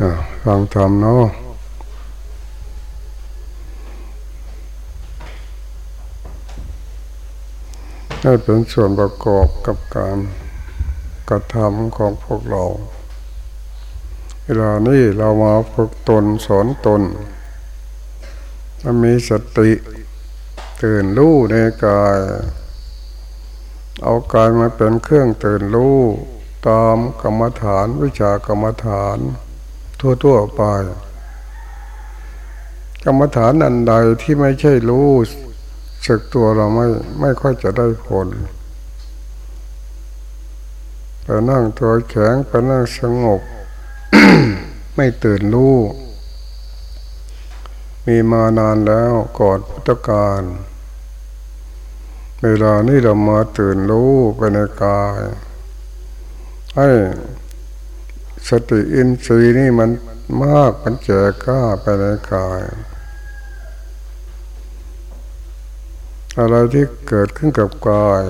อ่าฟังธรรมเนาะให้เป็นส่วนประกอบกับการกระทำของพวกเรา เวลานี้เรามาฝึกตนสอนตนถ้ามีสติตื่นรู้ในกาย เอากายมาเป็นเครื่องตื่นรู้ตามกรรมฐานวิชากรรมฐาน ทั่วๆไปกรรมฐานอันใดที่ไม่ใช่รู้สึกตัวเราไม่ไม่ค่อยจะได้ผลไปนั่งตัวแข็งไปนั่งสงบ ไม่ตื่นรู้ มีมานานแล้วก่อนพุทธกาลเวลานี้เรามาตื่นรู้ไปในกายให้ สติอินทรีย์นี่มันมากมันแก่กล้าไปในกาย อะไรที่เกิดขึ้นกับกาย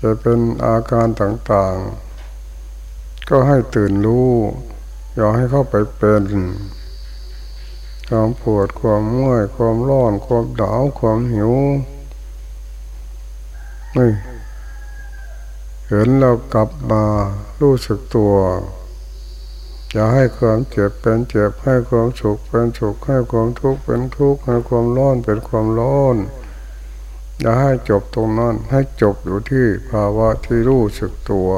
จะเป็นอาการต่างๆ ก็ให้ตื่นรู้ อย่าให้เข้าไปเป็น ความปวดความเมื่อยความร้อน ความหนาวความหิวไม่ เห็นเรากลับมารู้สึกตัว อย่าให้ความเจ็บเป็นเจ็บให้ความสุขเป็นสุขให้ความทุกข์เป็นทุกข์ให้ความร้อนเป็นความร้อนอย่าให้จบตรงนั้นให้จบอยู่ที่ภาวะที่รู้สึกตัว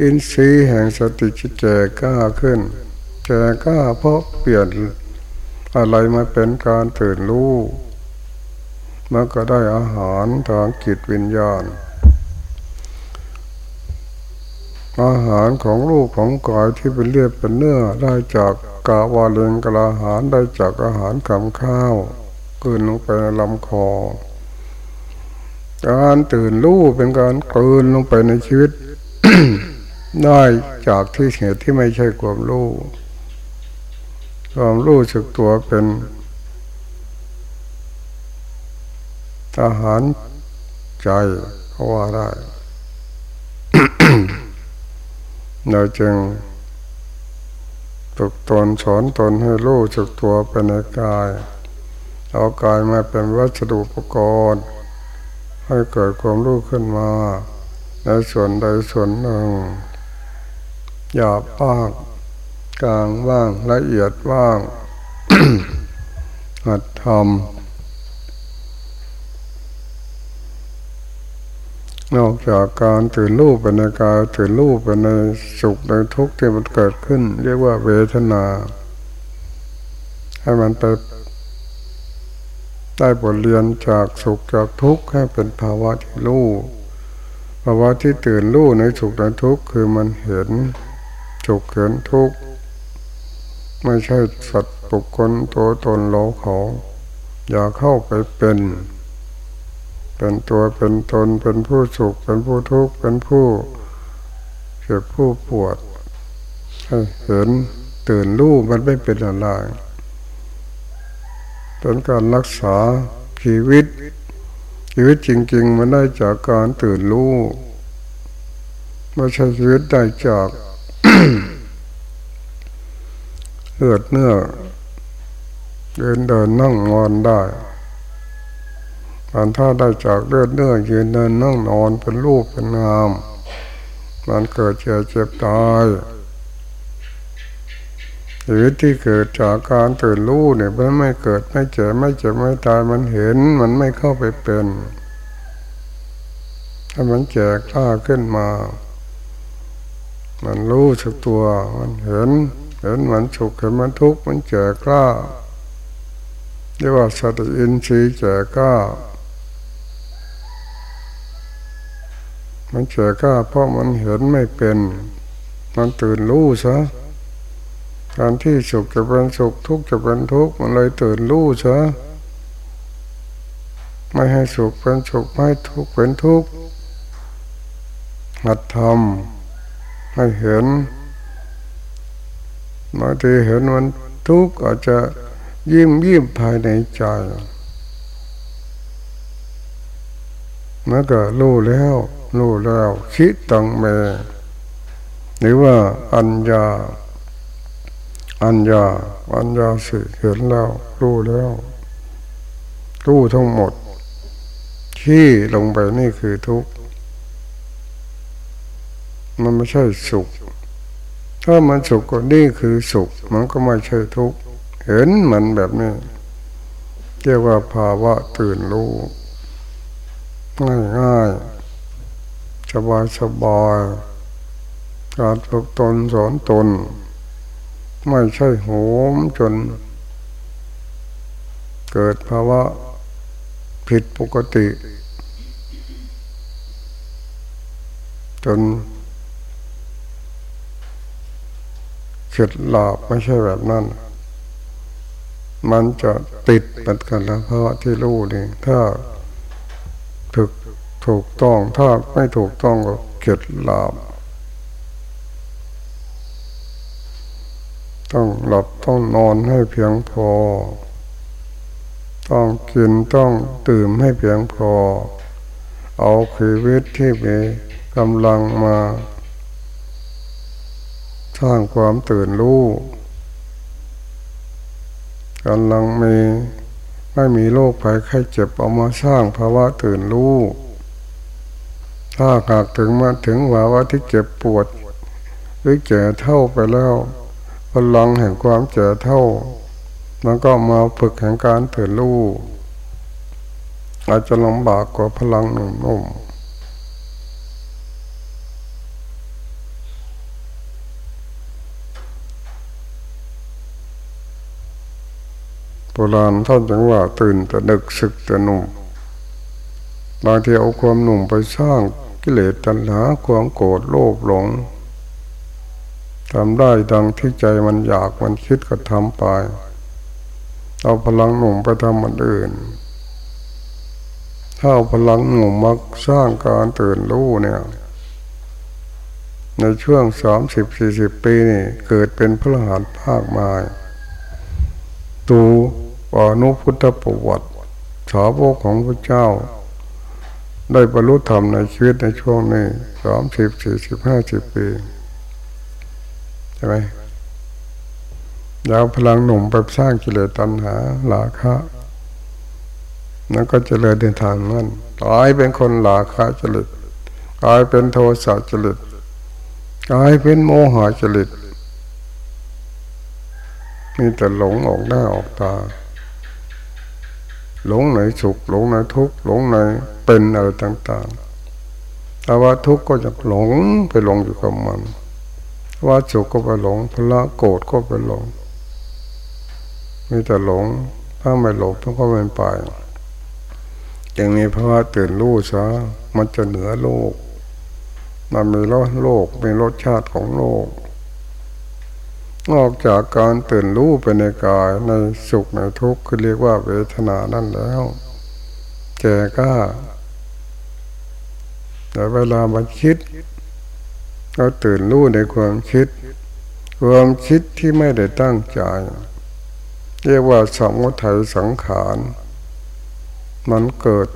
อินทรีย์แห่งสติจิตแจก้าขึ้นแจก้าเพราะเปลี่ยนอะไรมาเป็นการตื่นรู้ มันก็ได้อาหารทางจิตวิญญาณ อาหารของลูกของกายที่เป็นเลือดเป็นเนื้อได้จากกาวาเลงกลาหารได้จากอาหารคำข้าวกืนลงไปในลำคอ การตื่นรู้เป็นการกืนลงไปในชีวิต ได้จากที่เหตุที่ไม่ใช่ความรู้ความรู้สึกตัวเป็น อาหารใจเขาว่าได้ เราจึงฝึกตนสอนตนให้รู้จักตัวเป็นในกาย เอากายมาเป็นวัสดุอุปกรณ์ให้เกิดความรู้ขึ้นมาในส่วนใดส่วนหนึ่งอย่าป้างกลางว่างละเอียดว่างหัดทำ นอกจากการตื่นรู้เป็นในกายตื่นรู้เป็นในสุขในทุกข์ที่มันเกิดขึ้น เรียกว่าเวทนา ให้มันไปได้บทเรียนจากสุขจากทุกข์ให้เป็นภาวะที่รู้ภาวะที่ตื่นรู้ในสุขในทุกข์คือมันเห็นสุขเห็นทุกข์ไม่ใช่สัตว์ปุกคนตัวตนเราเขา อย่าเข้าไปเป็น เป็นตัวเป็นตนเป็นผู้สุข เป็นผู้ทุกข์เป็นผู้เจ็บผู้ปวดเห็นตื่นรู้มันไม่เป็นอะไรเป็นการรักษาชีวิต ชีวิตจริง ๆ มันได้จากการตื่นรู้ไม่ใช่ชีวิตได้จากเลือดเนื้อเดินเดินนั่งนอนได้ มันถ้าได้จากเลือดเนื้อยืนเดินนั่งนอนเป็นรูปเป็นงามมันเกิดเจ็บเจ็บตายชีวิตที่เกิดจากการตื่นรู้เนี่ยมันไม่เกิดไม่เจ็บไม่เจ็บไม่ตายมันเห็นมันไม่เข้าไปเป็นถ้ามันแจกล้าขึ้นมา มันรู้สึกตัว มันเห็น เห็นมันสุขเห็นมันทุกข์มันแจกล้าเรียกว่าสติอินทรีย์แจกล้า มันเฉยก้าเพราะมันเห็นไม่เป็น มันตื่นรู้ซะการที่สุขจะเป็นสุขทุกข์จะเป็นทุกข์มันเลยตื่นรู้ซะไม่ให้สุขเป็นสุขไม่ทุกข์เป็นทุกข์หัดทำให้เห็นบางทีเห็นมันทุกข์อาจจะยิ้มยิ้มภายในใจเมันก็รู้แล้ว รู้แล้ว คิดตังเม หรือว่าอัญญา อัญญา อัญญาสิเห็นแล้ว รู้แล้วรู้ทั้งหมด ที่ลงไปนี่คือทุกข์มันไม่ใช่สุข ถ้ามันสุขก็นี่คือสุข มันก็ไม่ใช่ทุกข์เห็นมันแบบนี้เรียกว่าภาวะตื่นรู้ง่ายง่าย สบายสบายการฝึกตนสอนตน ไม่ใช่โหมจน เกิดภาวะผิดปกติ จนเข็ดหลาบไม่ใช่แบบนั้น มันจะติดปัดกันแล้วเพราะที่รู้นี่ถ้า ถูกต้องถ้าไม่ถูกต้องก็เข็ดหลาบต้องหลับต้องนอนให้เพียงพอ ต้องกินต้องตื่มให้เพียงพอ เอาชีวิตที่มีกำลังมาสร้างความตื่นรู้กำลังมีไม่มีโรคภัยไข้เจ็บเอามาสร้างภาวะตื่นรู้ ถ้าหากถึงมาถึงภาวะที่เจ็บปวด หรือแก่เท่าไปแล้วพลังแห่งความเจ็บเท่ามันก็มาฝึกแห่งการตื่นรู้อาจจะลำบากกว่าพลังหนุ่มโบราณท่านจังว่าตื่นแต่ดึกศึกแต่หนุ่มบางทีเอาความหนุ่มไปสร้าง กิเลสตัณหาความโกรธโลภหลงทำได้ดังที่ใจมันอยากมันคิดก็ทำไป เอาพลังหนุ่มไปทำมันอื่น ถ้าเอาพลังหนุ่มมาสร้างการตื่นรู้เนี่ย ในช่วงสามสิบสี่สิบปีนี่เกิดเป็นพระหานภาคมายตูปานุพุทธประวัติสาวกของพระเจ้า ได้บรรลุธรรมในชีวิตในช่วงนี้สามสิบสี่สิบห้าสิบปีใช่ไหมยาวพลังหนุ่มไปสร้างกิเลสตัณหาหลาคะนั่นก็จะเลยเดินทางนั่นกลายเป็นคนหลาคะจริตกลายเป็นโทสะจริตกลายเป็นโมหะจริตมีแต่หลงออกหน้าออกตา หลงในสุขหลงในทุกข์หลงใน เป็นอะไรต่างๆแต่ว่าทุกข์ก็จะหลงไปหลงอยู่กับมัน ว่าสุขก็ไปหลงพละโกรธก็ไปหลง มีแต่หลง ถ้าไม่หลงต้องก็เป็นไปอย่างมีภาวะตื่นรู้ซะมันจะเหนือโลก มันมีรสโลกมีรสชาติของโลกนอกจากการตื่นรู้ไปในกายในสุขในทุกข์คือเรียกว่าเวทนานั่นแล้วแก่ก้า แต่เวลามันคิดเราตื่นรู้ในความคิด ความคิดที่ไม่ได้ตั้งใจ เรียกว่าสมุทัยสังขาร มันเกิด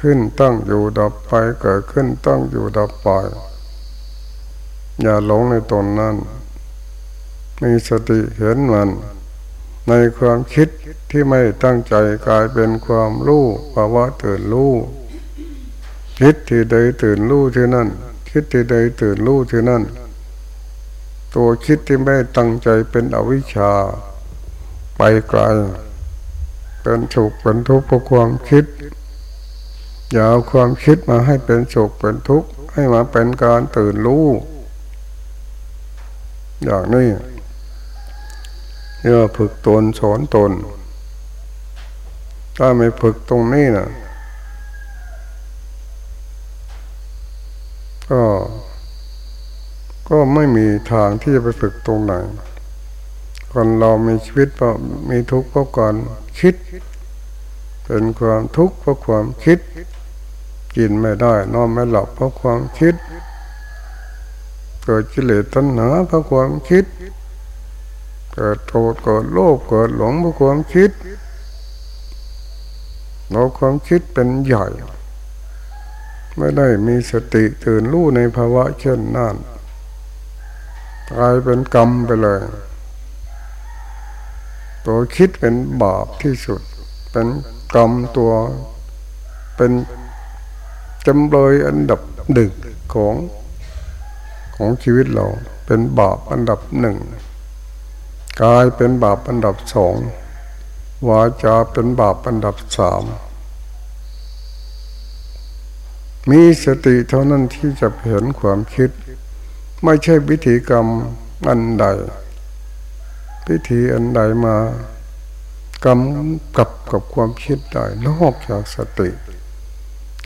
ขึ้นตั้งอยู่ดับไปเกิดขึ้นตั้งอยู่ดับไป อย่าหลงในตนนั้น มีสติเห็นมัน ในความคิดที่ไม่ตั้งใจกลายเป็นความรู้ภาวะตื่นรู้ คิดที่ใดตื่นรู้ที่นั่น คิดที่ใดตื่นรู้ที่นั่น ตัวคิดที่ไม่ตั้งใจเป็นอวิชชา ไปไกล เป็นสุขเป็นทุกข์เพราะความคิด อย่าเอาความคิดมาให้เป็นสุขเป็นทุกข์ให้มาเป็นการตื่นรู้ อย่างนี้เนื่อฝึกตนสอนตน ถ้าไม่ฝึกตรงนี้นะ ก็ ก็ไม่มีทางที่จะไปฝึกตรงไหนคนเรามีชีวิตก็มีทุกข์เพราะการคิด เป็นความทุกข์เพราะความคิด กินไม่ได้ นอนไม่หลับเพราะความคิด เกิดกิเลสตัณหาเพราะความคิด เกิดโทษเกิดโลภเกิดหลงเพราะความคิดเราความคิดเป็นใหญ่ ไม่ได้มีสติตื่นรู้ในภาวะเช่นนั้นกลายเป็นกรรมไปเลย ตัวคิดเป็นบาปที่สุด เป็นกรรมตัวเป็นจำเลยอันดับหนึ่งของของชีวิตเรา เป็นบาปอันดับหนึ่งกายเป็นบาปอันดับสองวาจาเป็นบาปอันดับสาม มีสติเท่านั้นที่จะเห็นความคิด ไม่ใช่วิธีกรรมอันใดพิธีอันใดมากำกับกับความคิดได้นอกจากสติ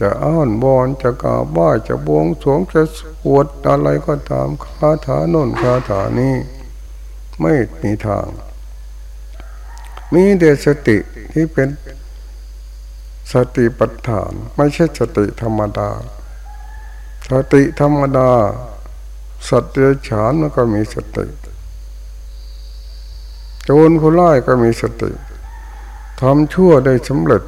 จะอ้อนบอนจะกาบ้าจะบวงสวงจะสวดอะไรก็ตามคาถาโน่นคาถานี้ ไม่มีทาง มีเดสติที่เป็น สติปัฏฐาน ไม่ใช่สติธรรมดา สติธรรมดา สัตว์เดรัจฉานมันก็มีสติโจรผู้ร้ายก็มีสติทำชั่วได้สำเร็จ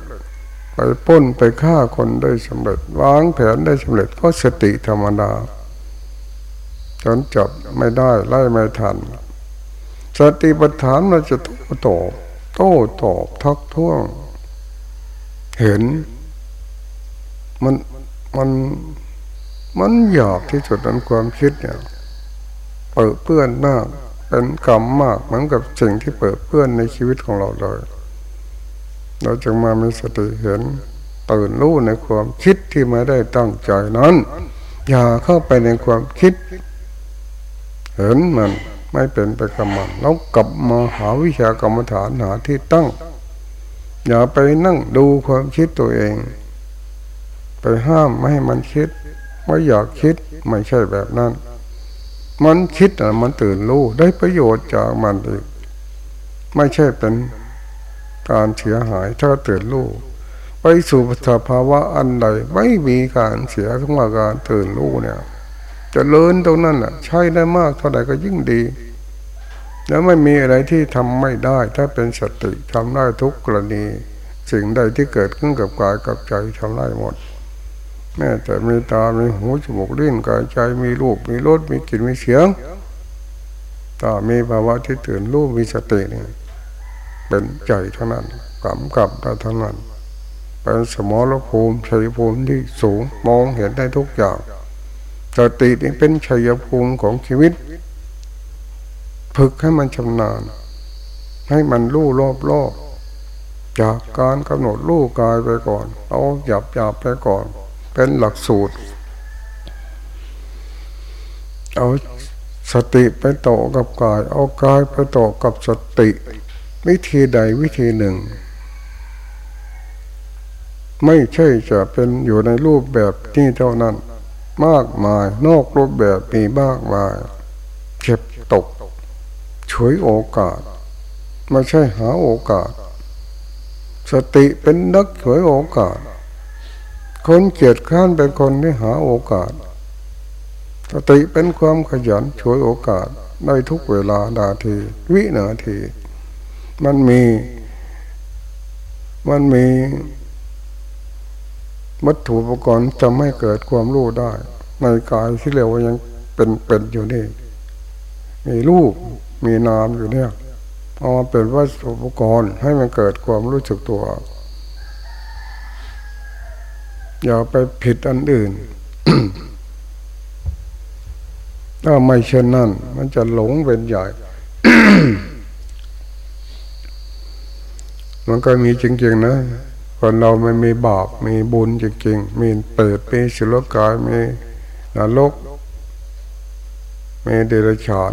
ไปป้นไปฆ่าคนได้สำเร็จ วางแผนได้สำเร็จเพราะสติธรรมดา จนจับไม่ได้ไล่ไม่ทัน สติปัฏฐานเราจะโต้ตอบโต้ตอบทักท้วง เห็น มันมันมันหยาบที่สุดนั้นความคิดเนี่ยเปิดเปื้อนมาก เป็นกรรมมากเหมือนกับสิ่งที่เปิดเพื่อนในชีวิตของเราเลย เราจึงมามีสติเห็นตื่นรู้ในความคิดที่ไม่ได้ตั้งใจนั้น อย่าเข้าไปในความคิด เห็นมันไม่เป็นไปกับมันแล้วกลับมาหาวิชากรรมฐานหาที่ตั้ง อย่าไปนั่งดูความคิดตัวเอง ไปห้ามไม่ให้มันคิดไม่อยากคิดไม่ใช่แบบนั้น มันคิดอะมันตื่นรู้ได้ประโยชน์จากมันเองไม่ใช่เป็นการเสียหายถ้าตื่นรู้ไปสู่สภาวะอันใดไม่มีการเสียขึ้นมาการตื่นรู้เนี่ยจะเลินตรงนั้นแหละใช้ได้มากเท่าไหร่ก็ยิ่งดี แล้วไม่มีอะไรที่ทำไม่ได้ ถ้าเป็นสติทำได้ทุกกรณี สิ่งใดที่เกิดขึ้นกับกายกับใจทำได้หมด แม้แต่มีตา มีหูจมูกลิ้นกายใจมีรูป มีรสมีกลิ่นมีเสียงตามีภาวะที่ตื่นรู้มีสตินี่เป็นใจเท่านั้นกำกับได้เท่านั้นเป็นสมรภูมิชัยภูมิที่สูงมองเห็นได้ทุกอย่างสตินี่เป็นชัยภูมิของชีวิต ฝึกให้มันชำนาญ ให้มันรู้รอบรอบจากการกำหนดรู้กายไปก่อน เอาหยับหยับไปก่อน เป็นหลักสูตร เอาสติไปต่อกับกาย เอากายไปต่อกับสติ วิธีใดวิธีหนึ่ง ไม่ใช่จะเป็นอยู่ในรูปแบบนี้เท่านั้น มากมายนอกรูปแบบมีมากมายเก็บตก ช่วยโอกาส ไม่ใช่หาโอกาส สติเป็นนักช่วยโอกาส คนเกียดข้านเป็นคนที่หาโอกาส สติเป็นความขยันช่วยโอกาสได้ทุกเวลานาที วินาที มันมี มันมีวัตถุอุปกรณ์จะไม่เกิดความรู้ได้ ในกายที่เรียกว่ายังเป็นเป็นอยู่นี่ มีรูป มีนามอยู่เนี่ยเอามาเป็นวัตถุอุปกรณ์ให้มันเกิดความรู้สึกตัว อย่าไปผิดอันอื่น ถ้าไม่เช่นนั้น มันจะหลงเป็นใหญ่ มันก็มีจริงๆนะคนเราไม่มีบาปมีบุญจริงๆ มีเปิดมีสุลกายมีนรกมีเดรัจฉาน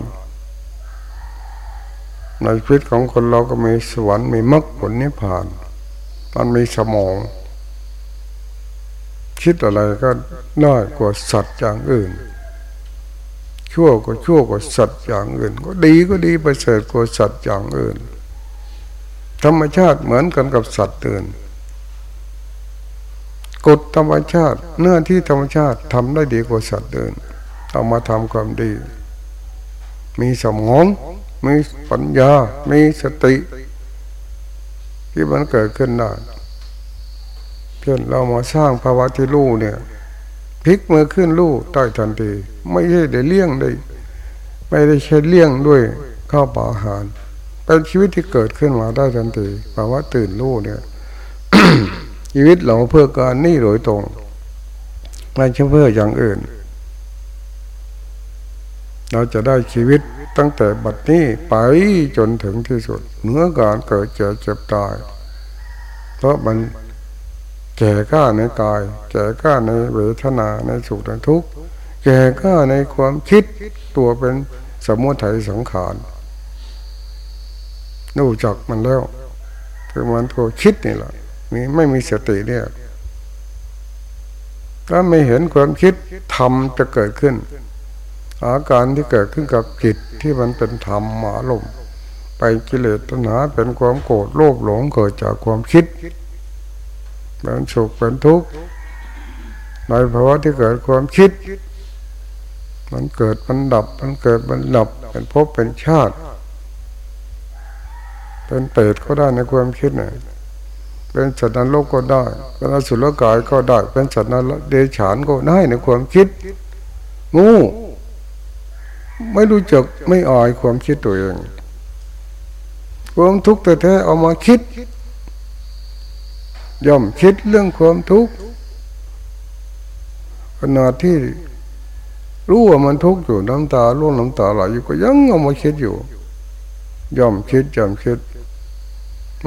ในชีวิตของคนเราก็มีสวรรค์มีมรรคผลนิพพาน มันมีสมอง คิดอะไรก็น้อยกว่าสัตว์อย่างอื่น ชั่วก็ชั่วกว่าสัตว์อย่างอื่น ก็ดีก็ดีไปเสริฐกว่าสัตว์อย่างอื่น ธรรมชาติเหมือนกันกับสัตว์อื่นกฎธรรมชาติเนื้อที่ธรรมชาติทำได้ดีกว่าสัตว์อื่นเอามาทำความดี มีสมอง มีปัญญา มีสติ ที่มันเกิดขึ้นได้ช่นเรามาสร้างภาวะที่รู้เนี่ยพลิกมือขึ้นรู้ได้ทันที ไม่ใช่ได้เลี่ยงได้ ไม่ได้ใช้เลี้ยงด้วยข้าวปลาอาหารเป็นชีวิตที่เกิดขึ้นมาได้ทันทีภาวะตื่นรู้เนี่ยชีวิตเราเพื่อการนี่โดยตรงไม่ใช่เพื่ออย่างอื่น เราจะได้ชีวิตตั้งแต่บัดนี้ไปจนถึงที่สุดเนื้อการเกิดเจ็บเจ็บตาย เพราะมันแก่ก้าในกาย แก่ก้าในเวทนาในสุขในทุกข์แก่ก้าในความคิดตัวเป็นสมุทัยสังขารรู้จักมันแล้วคือมันตัวคิดนี่แหละมีไม่มีสติเนี่ยถ้าไม่เห็นความคิดธรรมจะเกิดขึ้น อาการที่เกิดขึ้นกับจิตที่มันเป็นธรรมหมาลมไปกิเลสตัณหาเป็นความโกรธโลภหลงเกิดจากความคิดเป็นสุขเป็นทุกข์ในภาวะที่เกิดความคิด มันเกิดมันดับ มันเกิดมันดับเป็นภพเป็นชาติ เป็นเปรตก็ได้ในความคิดเนี่ยเป็นสัตว์นรกก็ได้ เป็นอสุรกายก็ได้ เป็นสัตว์นรกเดชานก็ได้ในความคิด งู ไม่รู้จักไม่อายความคิดตัวเองความทุกข์แต่แท้เอามาคิด ย่อมคิดเรื่องความทุกข์ขณะที่รู้ว่ามันทุกข์อยู่น้ำตาล่วงน้ำตาไหลอยู่ก็ยังเอามาคิดอยู่ ย่อมคิดย่อมคิด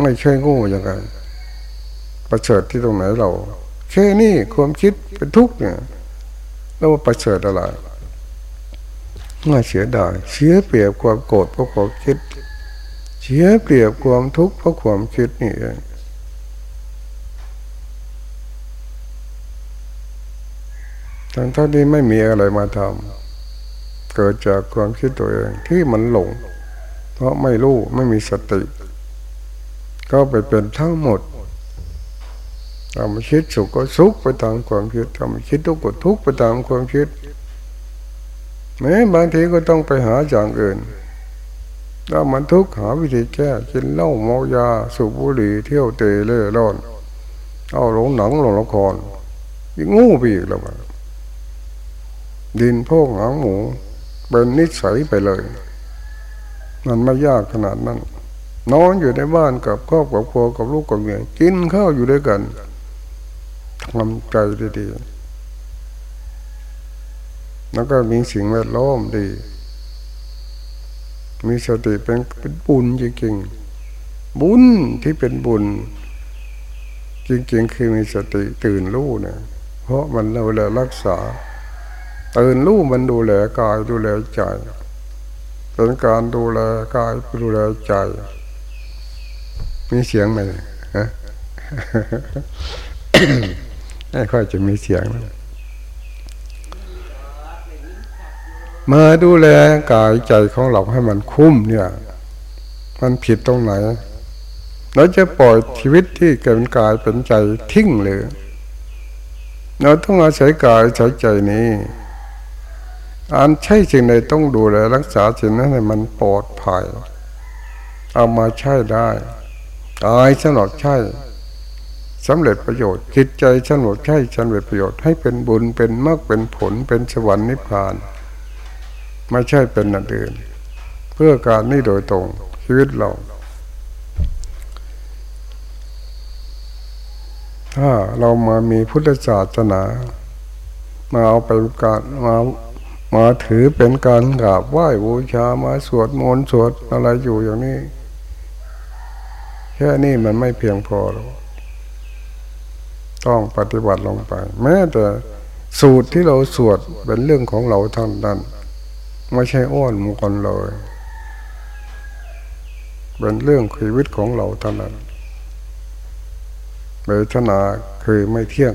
ไม่ใช่งูอย่างไรประเสริฐที่ตรงไหนเราแค่นี้ความคิดเป็นทุกข์เนี่ยเราประเสริฐอะไร น่าเสียดายเสียเปรียบความโกรธเพราะความคิด เสียเปรียบความทุกข์เพราะความคิดนี่เองทั้งท่านที่ไม่มีอะไรมาทำเกิดจากความคิดตัวเองที่มันหลง เพราะไม่รู้ไม่มีสติ ก็ไปเป็นทั้งหมดทำคิดสุขก็สุขไปตามความคิดทำคิดทุกข์ก็ทุกข์ไปตามความคิด แม้บางทีก็ต้องไปหาอย่างอื่นถ้ามันทุกข์หาวิธีแก้กินเหล้าเมายาสูบบุหรี่เที่ยวเตะเล่ร่อน เอาหลงหนังหลงละครยิ่งงูไปอีกแล้วดินพวกหางหมูเป็นนิสัยไปเลย มันไม่ยากขนาดนั้นนอนอยู่ในบ้านกับครอบกับครัวกับลูกกับเมียกินข้าวอยู่ด้วยกันทำใจดีๆ แล้วก็มีสิ่งแวดล้อมดี มีสติเป็นเป็นบุญจริงๆ บุญที่เป็นบุญ จริงๆ คือมีสติตื่นรู้เนี่ยเพราะมันเราแลรักษา ตื่นรู้มันดูแลกายดูแลใจ เป็นการดูแลกายดูแลใจ มีเสียงไหมฮะไม่ค่อยจะมีเสียง มาดูแลกายใจของเราให้มันคุ้มเนี่ย มันผิดตรงไหน เราจะปล่อยชีวิตที่เกิดกายเป็นใจทิ้งเลยเราต้องอาศัยกายใช้ใจนี้อันใช่สิ่งใดต้องดูแลรักษาสิ่งนั้นให้มันปลอดภัยเอามาใช้ได้กายสำหรับใช้สำเร็จประโยชน์จิตใจฉันหมดใช่ฉันเร็จประโยชน์ให้เป็นบุญเป็นมรรคเป็นผลเป็นสวรรค์นิพพาน ไม่ใช่เป็นนันอื่น เพื่อการนี่โดยตรงชีวิตเรา ถ้าเรามามีพุทธศาสนา มาเอาไปการมามาถือเป็นการกราบไหว้บูชามาสวดมนต์สวดอะไรอยู่อย่างนี้ แค่นี้มันไม่เพียงพอหรอกต้องปฏิบัติลงไป แม้แต่สูตรที่เราสวดเป็นเรื่องของเราทั้งนั้น ไม่ใช่อ้อนมุกันเลย เป็นเรื่องชีวิตของเราเท่านั้นเวทนาคือไม่เที่ยง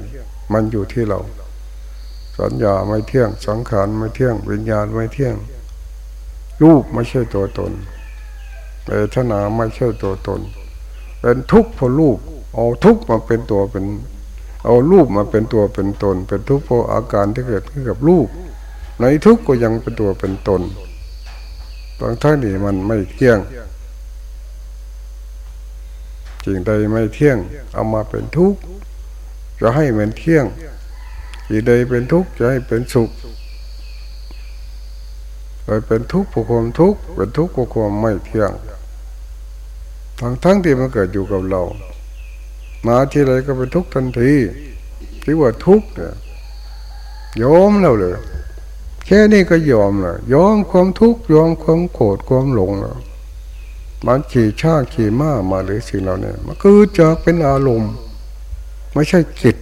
มันอยู่ที่เรา สัญญาไม่เที่ยง สังขารไม่เที่ยง วิญญาณไม่เที่ยง รูปไม่ใช่ตัวตน เวทนาไม่ใช่ตัวตน เป็นทุกข์เพราะรูป เอาทุกข์มาเป็นตัวเป็น เอารูปมาเป็นตัวเป็นตน เป็นทุกข์เพราะอาการที่เกิดขึ้นกับรูป ในทุกข์ก็ยังเป็นตัวเป็นตนบางท่านนี่มันไม่เที่ยงจริงใดไม่เที่ยง เอามาเป็นทุกข์จะให้มันเที่ยงจริงใดเป็นทุกข์จะให้เป็นสุขเลยเป็นทุกข์ผู้ความทุกข์เป็นทุกข์ผู้ความไม่เที่ยง ทั้งทั้งที่มันเกิดอยู่กับเรา มาที่ไรก็เป็นทุกข์ทันทีที่ว่าทุกข์เนี่ยยอมแล้วเลย แค่นี้ก็ยอมเลยยอมความทุกข์ยอมความโกรธความหลงแล้วมันขี่ชาขี่ม้ามาหรือสิ่งเหล่านี้มันคือจะเป็นอารมณ์ ไม่ใช่จิต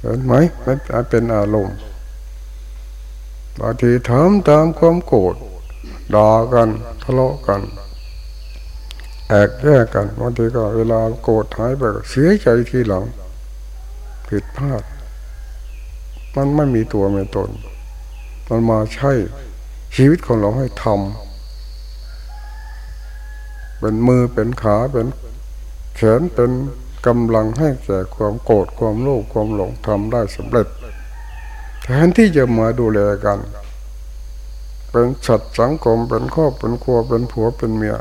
เห็นไหมมันเป็นอารมณ์บางทีถามตามความโกรธด่ากันทะเลาะกันแอกแยกกันบางทีก็เวลาโกรธหายไปเสียใจทีหลังผิดพลาด มันไม่มีตัวไม่ตน มันมาใช่ชีวิตของเราให้ทำเป็นมือเป็นขาเป็นแขนเป็นกำลังให้แก่ความโกรธความโลภความหลงทำได้สำเร็จแทนที่จะมาดูแลกัน เป็นสัตว์สังคมเป็นครอบเป็นครัวเป็นผัวเป็นเมีย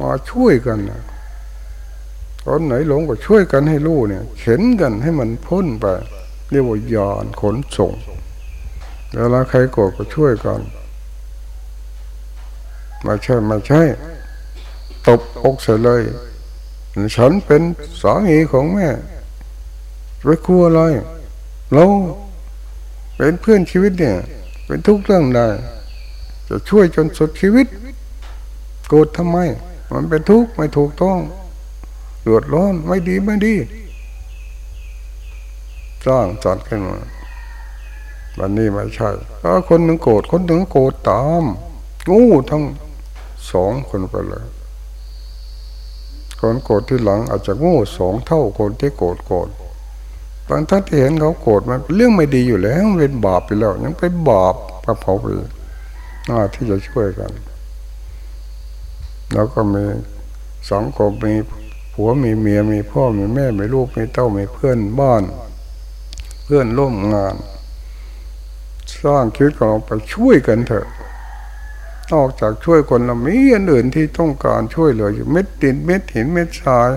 มาช่วยกันนะคนไหนหลงก็ช่วยกันให้รู้เนี่ย เข็นกันให้มันพ้นไป เรียกว่ายานขนส่งเวลาใครโกรธก็ช่วยกันไม่ใช่ไม่ใช่ตบอกใส่เลย ฉันเป็นสามีของแม่ไปกลัวอะไรเราเป็นเพื่อนชีวิตเนี่ย เป็นทุกเรื่องได้ จะช่วยจนสุดชีวิต โกรธทำไม มันเป็นทุกข์ไม่ถูกต้องเดือดร้อนไม่ดีไม่ดี สร้างจัดขึ้นมาวันนี้ไม่ใช่คนหนึ่งโกรธคนหนึ่งโกรธตามงูทั้งสองคนไปเลยคนโกรธที่หลังอาจจะงูสองเท่าคนที่โกรธโกรธบางท่านที่เห็นเขาโกรธมันเรื่องไม่ดีอยู่แล้วเป็นบาปไปแล้ว ยังไปบาปกับเขาไปน้าที่จะช่วยกัน แล้วก็มีสังคมมีผัวมีเมียมีพ่อมีแม่มีลูกมีเต้ามีเพื่อนบ้าน พื่อนร่วมงาน สร้างชีวิตของเราไปช่วยกันเถอะนอกจากช่วยคนเรามีอันอื่นที่ต้องการช่วยเหลืออยู่เม็ดดินเม็ดหินเม็ดทราย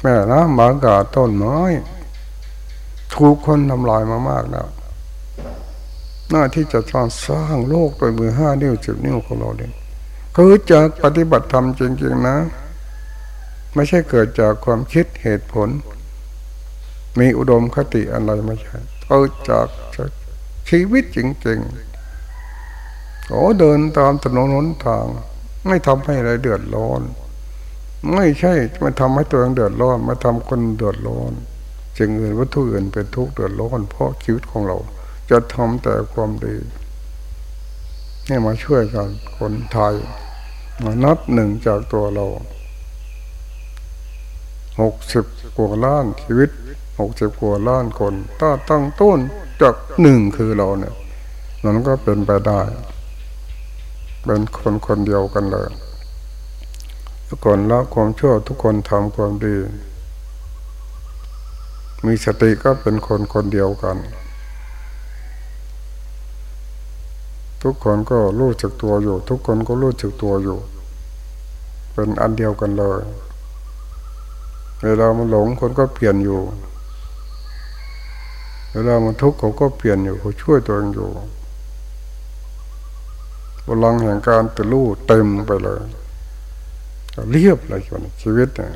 แม่น้ำหมากาต้นไม้ถูกคนทำลายมามากแล้วหน้าที่จะสร้างสร้างโลกโดยมือห้านิ้วสิบนิ้วของเราเองคือจากปฏิบัติธรรมจริงๆนะ ไม่ใช่เกิดจากความคิดเหตุผล มีอุดมคติอะไรไม่ใช่เกิดจากชีวิตจริงๆโอ้เดินตามถนนหนทาง ไม่ทำให้อะไรเดือดร้อน ไม่ใช่ไม่ทำให้ตัวเองเดือดร้อนมาทำคนเดือดร้อนสิ่งอื่นวัตถุอื่นเป็นทุกข์เดือดร้อนเพราะชีวิตของเรา จะทำแต่ความดีนี่มาช่วยกันคนไทยมานับหนึ่งจากตัวเราหกสิบกว่าล้านชีวิตหกสิบกว่าล้านคนถ้าตั้งต้นจากหนึ่งคือเราเนี่ยมันก็เป็นไปได้ เป็นคนคนเดียวกันเลยทุกคนละความชั่วทุกคนทำความดี มีสติก็เป็นคนคนเดียวกัน ทุกคนก็รู้จักตัวอยู่ ทุกคนก็รู้จักตัวอยู่ เป็นอันเดียวกันเลยเวลามันหลงคนก็เปลี่ยนอยู่ เวลามันทุกข์เขาก็เปลี่ยนอยู่เขาช่วยตัวเองอยู่พลังแห่งการตื่นรู้เต็มไปเลยเรียบเลยคนชีวิตเนี่ย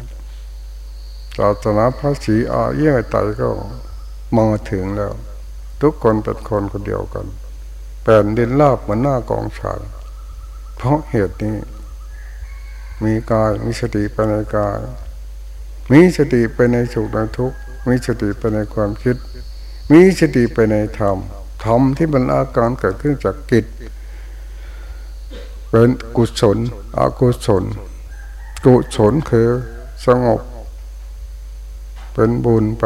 ศาสนาพระศรีอาเยี่ยไตก็มาถึงแล้ว ทุกคนเป็นคนคนเดียวกันแผ่นดินลาบเหมือนหน้ากองฉายเพราะเหตุนี้ มีกายมีสติไปในกาย มีสติไปในสุขในทุกข์มีสติไปในความคิด มีสติไปในธรรมธรรมที่มันอาการเกิดขึ้นจากกิจเป็นกุศลอกุศล กุศลคือสงบ เป็นบุญไป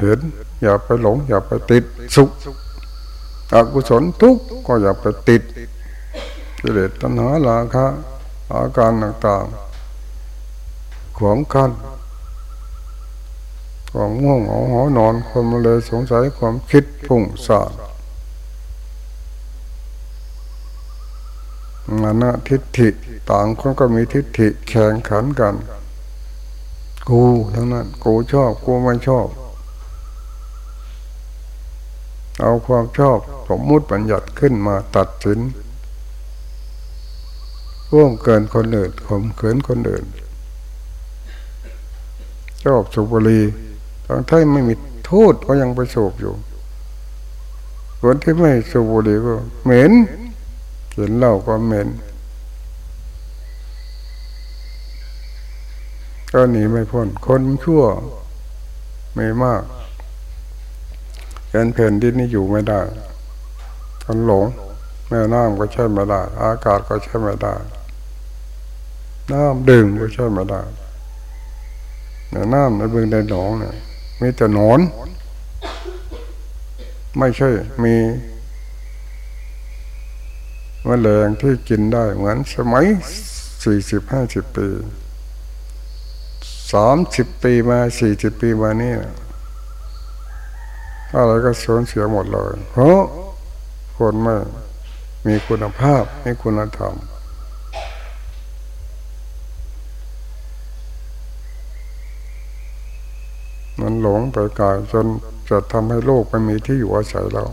เห็นอย่าไปหลง อย่าไปติดสุขอกุศลทุกข์ก็อย่าไปติดกิเลสตัณหาลาคะอาการต่างๆขวางกั้น ความง่วงเหงาหอนอนคนมเลยสงสัยความคิดพุ่งสานมานะทิฏฐิต่างคนก็มีทิฏฐิแข่งขันกัน กูทั้งนั้น กูชอบ กูไม่ชอบ เอาความชอบสมมุติบัญญัติขึ้นมาตัดสินร่วงเกินคนอื่นข่มเขืนคนอื่นชอบสูบรี ทั้งที่ไม่มีโทษก็ยังไปสูบอยู่คนที่ไม่สูบบุหรี่ก็เหม็นเห็นเหล้าก็เหม็นก็หนีไม่พ้นคนชั่วไม่มากเห็นแผ่นดินนี้อยู่ไม่ได้คนหลงแม่น้ำก็ใช่ไม่ได้ อากาศก็ใช่ไม่ได้ น้ำดื่มก็ใช่ไม่ได้ในน้ำในบึงในหนองเนี่ย มีแต่หนอน ไม่ใช่มีมแมลงที่กินได้เหมือนสมัยสี่สิบห้าสิบปีสามสิบปีมาสี่สิบปีมานี่อะไรก็สูญเสียหมดเลย เพราะคนไม่มีคุณภาพไม่คุณธรรม หลงไปกายจนจะทำให้โลกไม่มีที่อยู่อาศัยเรา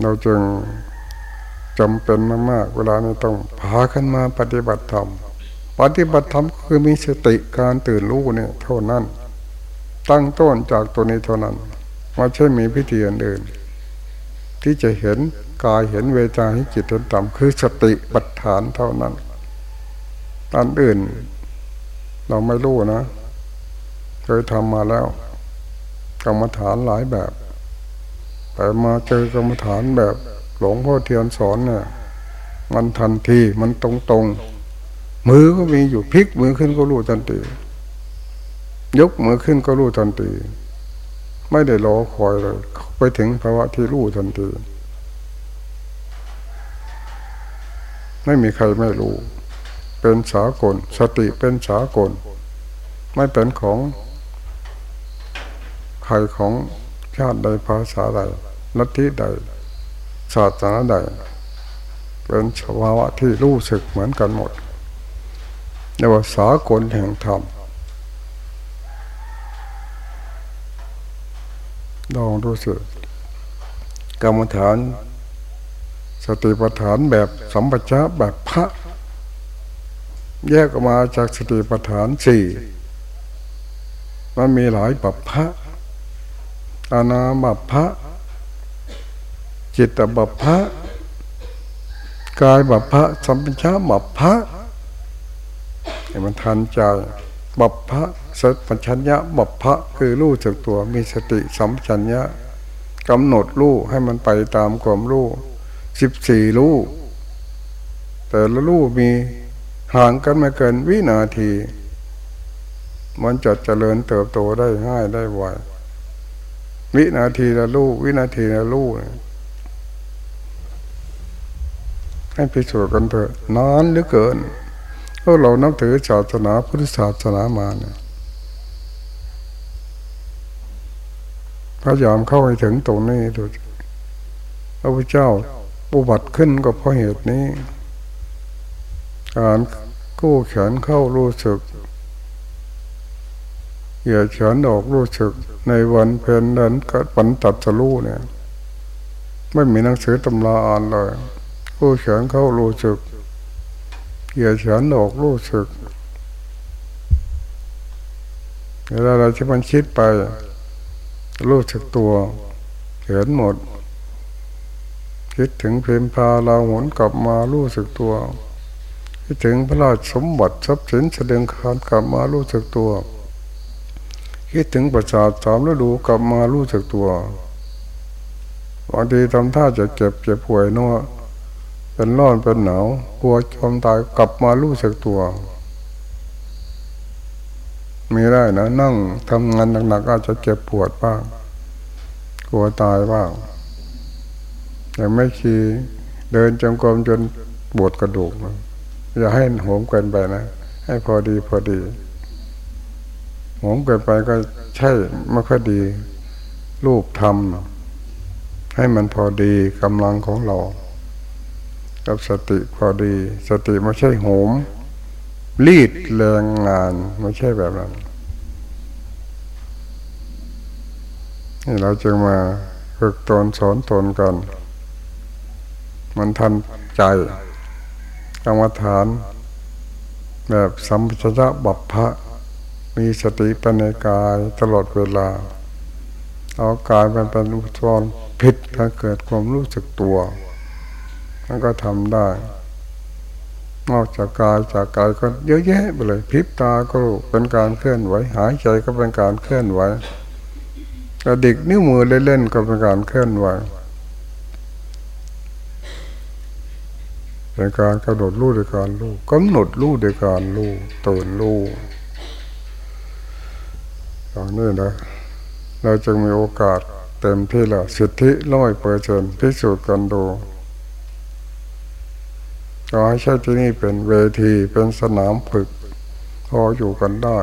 เราจึงจำเป็นมากๆเวลานี้ต้องพาขึ้นมาปฏิบัติธรรม ปฏิบัติธรรมคือมีสติการตื่นรู้เนี่ยเท่านั้น ตั้งต้นจากตัวนี้เท่านั้นไม่ใช่มีพิธีอื่นที่จะเห็นกายเห็นเวทนาให้จิตเห็นต่ำคือสติปัฏฐานเท่านั้น อันอื่น เราไม่รู้นะ เคยทำมาแล้ว กรรมฐานหลายแบบ แต่มาเจอกรรมฐานแบบ หลวงพ่อเทียนสอนเนี่ยมันทันทีมันตรงตรงมือก็มีอยู่พลิกมือขึ้นก็รู้ทันทียกมือขึ้นก็รู้ทันทีไม่ได้รอคอยเลยไปถึงภาวะที่รู้ทันทีไม่มีใครไม่รู้ เป็นสากล สติเป็นสากล ไม่เป็นของใครของชาติใดภาษาใดลัทธิใดศาสนาใด เป็นสภาวะที่รู้สึกเหมือนกันหมดเรียกว่าสากลแห่งธรรมลองดูสึกกรรมฐาน สติปัฏฐานแบบสัมปชัญญะแบบพระ แยกออกมาจากสติปัฏฐานสี่มันมีหลายบัพพะอานาบัพพะจิตบัพพะกายบัพพะสัมปชัญญะบัพพะให้มันทันใจบัพพะสัมปชัญญะบัพพะคือรู้จักตัวมีสติสัมปชัญญะกำหนดรู้ให้มันไปตามความรู้สิบสี่รู้แต่ละรู้มี ห่างกันไม่เกินวินาที มันจะเจริญเติบโตได้ง่ายได้ไววินาทีละรู้วินาทีละรู้ให้พิสูจน์กันเถอะนานเหลือเกินพวกเรานับถือศาสนาพุทธศาสนามาเนี่ยพยายามเข้าให้ถึงตรงนี้ดูพระพุทธเจ้าอุบัติขึ้นก็เพราะเหตุนี้ การกู้แขนเข้ารู้สึกเหยียดแขนออกรู้สึก ในวันเพลินนั้นก็ปันตัดสรู้เนี่ย ไม่มีหนังสือตำราอ่านเลยกู้แขนเข้ารู้สึกเหยียดแขนออกรู้สึกเวลาอะไรที่มันคิดไป รู้สึกตัวเห็นหมด คิดถึงเพลมพาเราหมุนกลับมารู้สึกตัว คิดถึงพระราชสมบัติทรัพย์สินเสด็จคานกลับมารู้สึกตัว คิดถึงประสาทสามฤดูกลับมารู้สึกตัวบางทีทำท่าจะเจ็บเจ็บป่วยนัวเป็นร้อนเป็นหนาวกลัวจมตายกลับมารู้สึกตัวมีได้นะ นั่งทำงานหนักๆอาจจะเจ็บปวดบ้างกลัวตายบ้างแต่ไม่ขี่เดินจงกรมจนปวดกระดูก อย่าให้โหมเกินไปนะ ให้พอดีพอดีโหมเกินไปก็ใช่ไม่ค่อยดี รูปทำให้มันพอดีกำลังของเรากับสติพอดี สติไม่ใช่โหมรีดแรงงานไม่ใช่แบบนั้นนี่เราจึงมาฝึกตนสอนตนกัน มันทันใจ กรรมฐาน แบบสัมปชัญญะบัพพะมีสติปัญญากายตลอดเวลา เอากายมันเป็นอุปกรณ์ผิดถ้าเกิดความรู้สึกตัวมันก็ทำได้ นอกจากกายจากกายก็เยอะแยะไปเลยพริบตาก็เป็นการเคลื่อนไหวหายใจก็เป็นการเคลื่อนไหวกระดิกนิ้วมือเล่นๆก็เป็นการเคลื่อนไหว เป็นการกระโดดลู่ด้วยการลู่กำหนดลู่ด้วยการลู่ตื่นลู่ตอนนี้นะเราจึงมีโอกาสเต็มที่ล้วสิทธิร้อยเปอร์เซ็นพิสูจน์กันดูก็ให้ใช้ที่นี่เป็นเวทีเป็นสนามฝึก พออยู่กันได้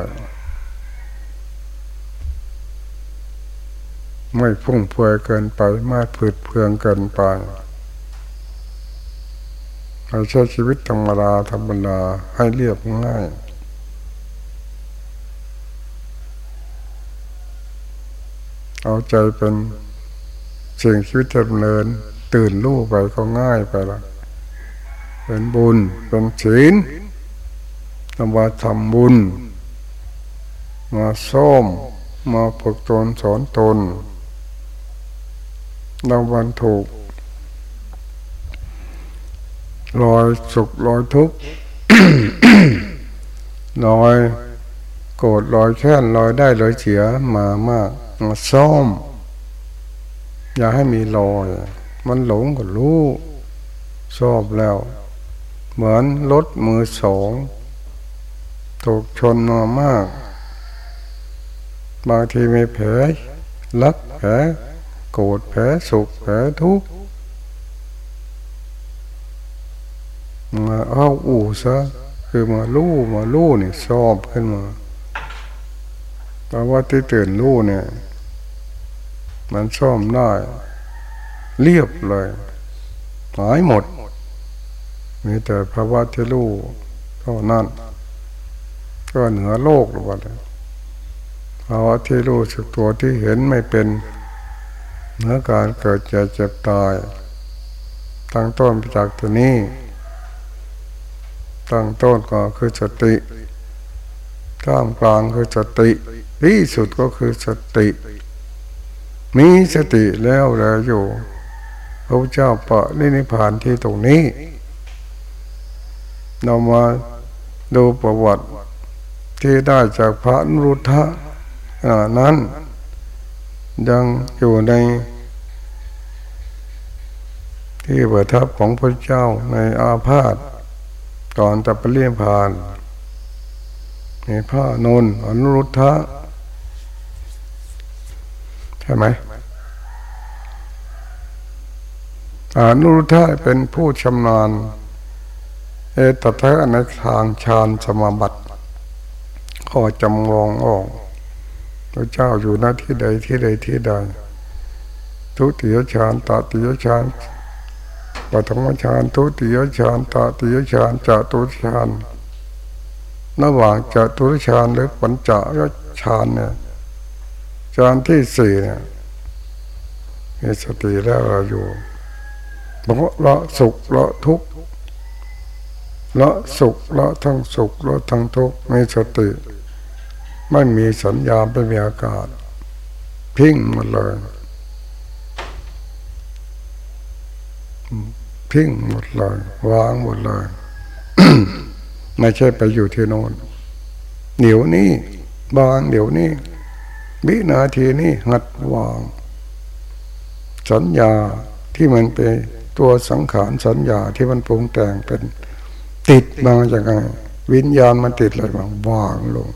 ไม่พุ่งเพยเกินไปไม่ผืดเพืองเกินไป ให้ใช้ชีวิตธรรมดาธรรมดาให้เรียบง่าย เอาใจเป็นสิ่งชีวิตดำเนิน ตื่นรู้ไปก็ง่ายไปละเป็นบุญเป็นศีลทำว่าทำบุญ มาส้มมาฝึกตนสอนตนรางวัลถูก ลอยสุขลอยทุกข์ลอยโกรธลอยแค้นลอยได้ลอยเสียมามากมาซ่อม อย่าให้มีลอย มันหลงก็รู้ชอบแล้ว เหมือนรถมือสองถูกชนมามาก บางทีมีแผลลักแผลโกรธแผลสุขแผลทุกข์ มาเอาอู่ซะคือมาลู่มาลู่นี่ชอบขึ้นมาเพราะว่าที่ตื่นลู่เนี่ย มันซ่อมได้เรียบเลยหายหมด มีแต่ภาวะที่รู้เท่านั้น ก็เหนือโลกหรือเปล่าภาวะที่รู้สึกตัวที่เห็นไม่เป็นเหนือการเกิดเจ็บเจ็บตายตั้งต้นจากตัวนี้ ตั้งต้นก็คือสติท่ามกลางคือสติ ที่สุดก็คือสติ มีสติแล้วแล้วอยู่พระเจ้าปะนินิพานที่ตรงนี้เรามาดูประวัติที่ได้จากพระนุรุทธะนั้น ยังอยู่ในที่ประทับของพระเจ้าในอาพาธ ก่อนจะไปเลี่ยมผ่านมีพระนนอนุรุทธะใช่ไหมอนุรุทธะเป็นผู้ชำนาญ เอตตะในทางฌานสมาบัติก็จำลองออกพระเจ้าอยู่หน้าที่ใดที่ใดที่ใดทุติยฌานตติยฌาน ปฐมฌานทุติยฌานตติยฌานจตุฌานระหว่างจตุฌานหรือปัญจฌานเนี่ยฌานที่สี่เนี่ยมีสติแล้วเราอยู่บอกว่าละสุขละทุกข์ละสุขละทั้งสุขละทั้งทุกข์มีสติ ไม่มีสัญญาไม่มีอากาศ พิ้งหมดเลย ทิ้งหมดเลยวางหมดเลยไม่ใช่ไปอยู่ที่โน่นเหนียวนี่บางเดี๋ยวนี้วินาทีนี้หัดวาง สัญญาที่มันเป็นตัวสังขารสัญญาที่มันปรุงแต่งเป็นติดมาจากไงวิญญาณมันติดอะไรมาวางลง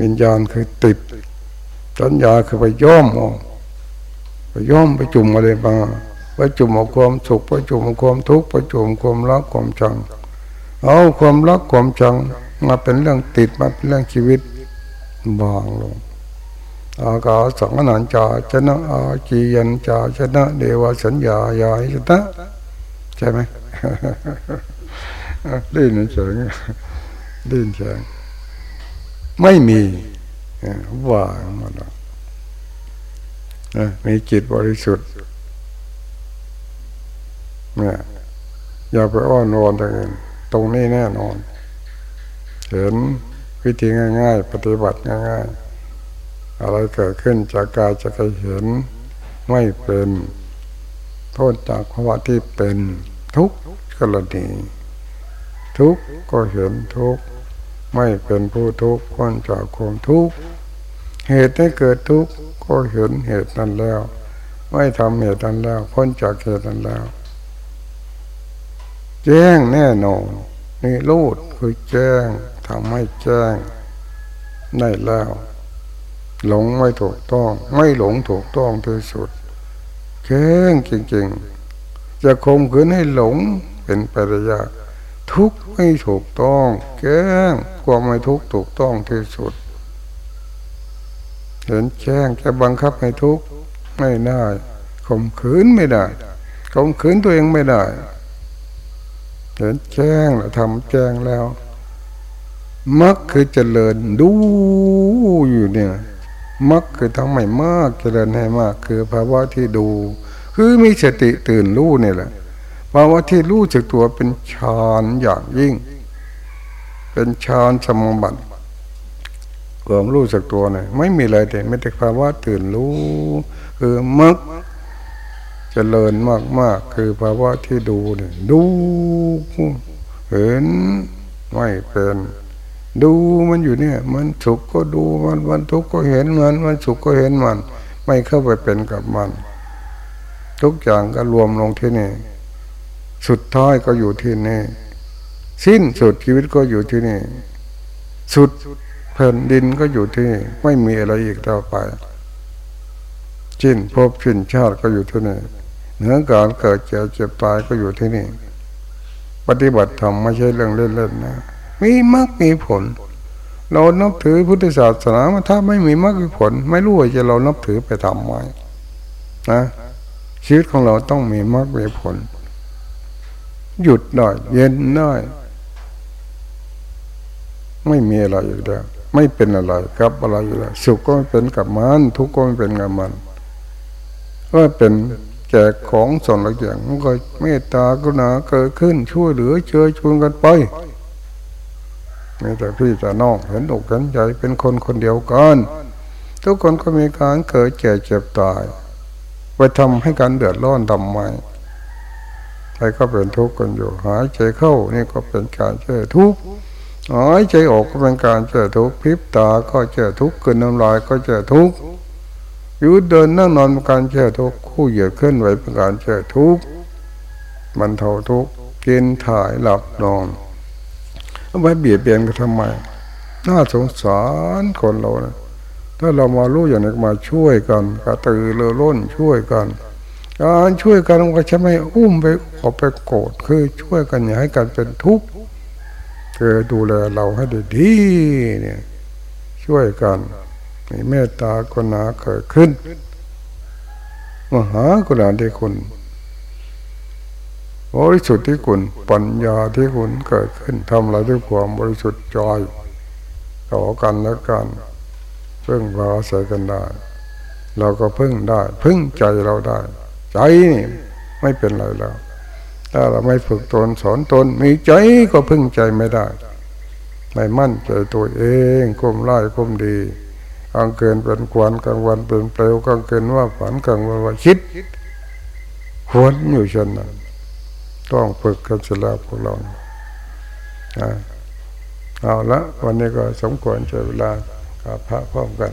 วิญญาณคือติด สัญญาคือไปย่อมออกไปย่อมไปจุ่มอะไรมา ประจุมความสุขประจุมความทุกข์ประจุมความรักความชัง เอาความรักความชังมาเป็นเรื่องติดมาเป็นเรื่องชีวิตบางลงอากาสังนันจาชนะอาจียันจาชนะเดวสัญญายาชนะใช่ไหมดิ้นเฉยดิ้นเฉยไม่มีว่างมาแล้วมีจิตบริสุทธิ์ เนี่ยอย่าไปอ้อนวอนตรงอื่นตรงนี้แน่นอน เห็นวิธีง่าย ๆ ปฏิบัติง่าย ๆ อะไรเกิดขึ้นจากกายจะกเห็นไม่เป็น โทษจากภาวะที่เป็นทุกกรณีทุกก็เห็นทุกไม่เป็นผู้ทุกข์พ้นจากความทุกข์เหตุให้เกิดทุกข์ก็เห็นเหตุนั้นแล้ว ไม่ทำเหตุนั้นแล้วพ้นจากเหตุนั้นแล้ว แจ้งแน่นอนนี่รูดคือแจ้งทำให้แจ้งได้แล้ว หลงไม่ถูกต้อง ไม่หลงถูกต้องที่สุดแจ้งจริงๆ จะคมขืนให้หลงเป็นปได้ยาทุกไม่ถูกต้องแก้งความไม่ทุกถูกต้องที่สุด เห็นแจ้งจะบังคับให้ทุกไม่ได้ข่มขืนไม่ได้ข่มขืนตัวเองไม่ได้ เห็นแจ้งแล้วทำแจ้งแล้วมักคือเจริญดูอยู่เนี่ยมักคือทำให้มากเจริญให้มาก คือภาวะที่ดู คือมีสติตื่นรู้นี่แหละภาวะที่รู้จักตัวเป็นฌานอย่างยิ่ง เป็นฌานสมบัติความรู้จักตัวเนี่ยไม่มีอะไรแต่ไม่แต่ภาวะตื่นรู้ คือมัก จเจริญมากมากคือภาวะที่ดูเนี่ยดูเห็นไม่เป็น ดูมันอยู่เนี่ย มันสุขก็ดูมันมันทุกข์ก็เห็นมันมันสุขก็เห็นมัน ไม่เข้าไปเป็นกับมัน ทุกอย่างก็รวมลงที่นี่ สุดท้ายก็อยู่ที่นี่สิ้นสุดชีวิตก็อยู่ที่นี่ สุดแผ่นดินก็อยู่ที่นี่ไม่มีอะไรอีกต่อไปชิ้นพบชิ้นชาติก็อยู่ที่นี่ เหนือการเกิดเจ็บเจ็บตายก็อยู่ที่นี่ ปฏิบัติธรรมไม่ใช่เรื่องเล่นๆนะ มีมรรคมีผล เรานับถือพุทธศาสนาถ้าไม่มีมรรคมีผล ไม่รู้ว่าจะเรานับถือไปทำไมนะชีวิตของเราต้องมีมรรคมีผล หยุดได้เย็นได้ไม่มีอะไรอยู่แล้วไม่เป็นอะไรครับอะไรอยู่แล้วสุขก็ไม่เป็นกับมันทุกข์ก็ไม่เป็นกับมัน ก็เป็น แจกของส่วนละอย่างมันก็เมตตากรุณาเกิดขึ้นช่วยเหลือเชื้อชวนกันไปไม่แต่พี่แต่น้องเห็นอกเห็นใจเป็นคนคนเดียวกันทุกคนก็มีการเกิดแก่เจ็บตาย ไปทำให้การเดือดร้อนทำไมใครก็เป็นทุกข์กันอยู่ หายใจเข้านี่ก็เป็นการเจอทุกข์หายใจออกก็เป็นการเจอทุกข์พิบตาก็เจอทุกข์กินน้ำลายก็เจอทุกข์ยืดเดินนั่งนอนเป็นการเจอทุกข์ คู่เหยียดเคลื่อนไหวเป็นการเจอทุกข์มันเท่าทุกข์กินถ่ายหลับนอนเอาไว้เบียดเบียนกันทำไม น่าสงสารคนเรานะถ้าเรามารู้อย่างนี้มาช่วยกันกระตือรือร้นช่วยกันการช่วยกันก็จะไม่อุ้มไปออไปโกรธคือช่วยกันอย่าให้กันเป็นทุกข์คือดูแลเราให้ดีดีเนี่ยช่วยกันมีเมตตากรุณาเกิดขึ้น มหากรุณาที่คุณบริสุทธิ์ที่คุณปัญญาที่คุณเกิดขึ้นทำอะไรด้วยความบริสุทธิ์ใจต่อกันและกันเพิ่งพาใส่กันได้ เราก็พึ่งได้ พึ่งใจเราได้ ใจนี่ไม่เป็นไรแล้ว ถ้าเราไม่ฝึกตนสอนตน มีใจก็พึ่งใจไม่ได้ ไม่มั่นใจตัวเองก้มไล่ก้มดี กลางคืนเป็นควันกลางวันเป็นเปลวกลางเกินว่าฝันกลางวันว่าคิดควรอยู่เช่นนั้นต้องฝึกกันเสร็จแล้วพวกเราเอาละวันนี้ก็สมควรใช้เวลากับพระพร้อมกัน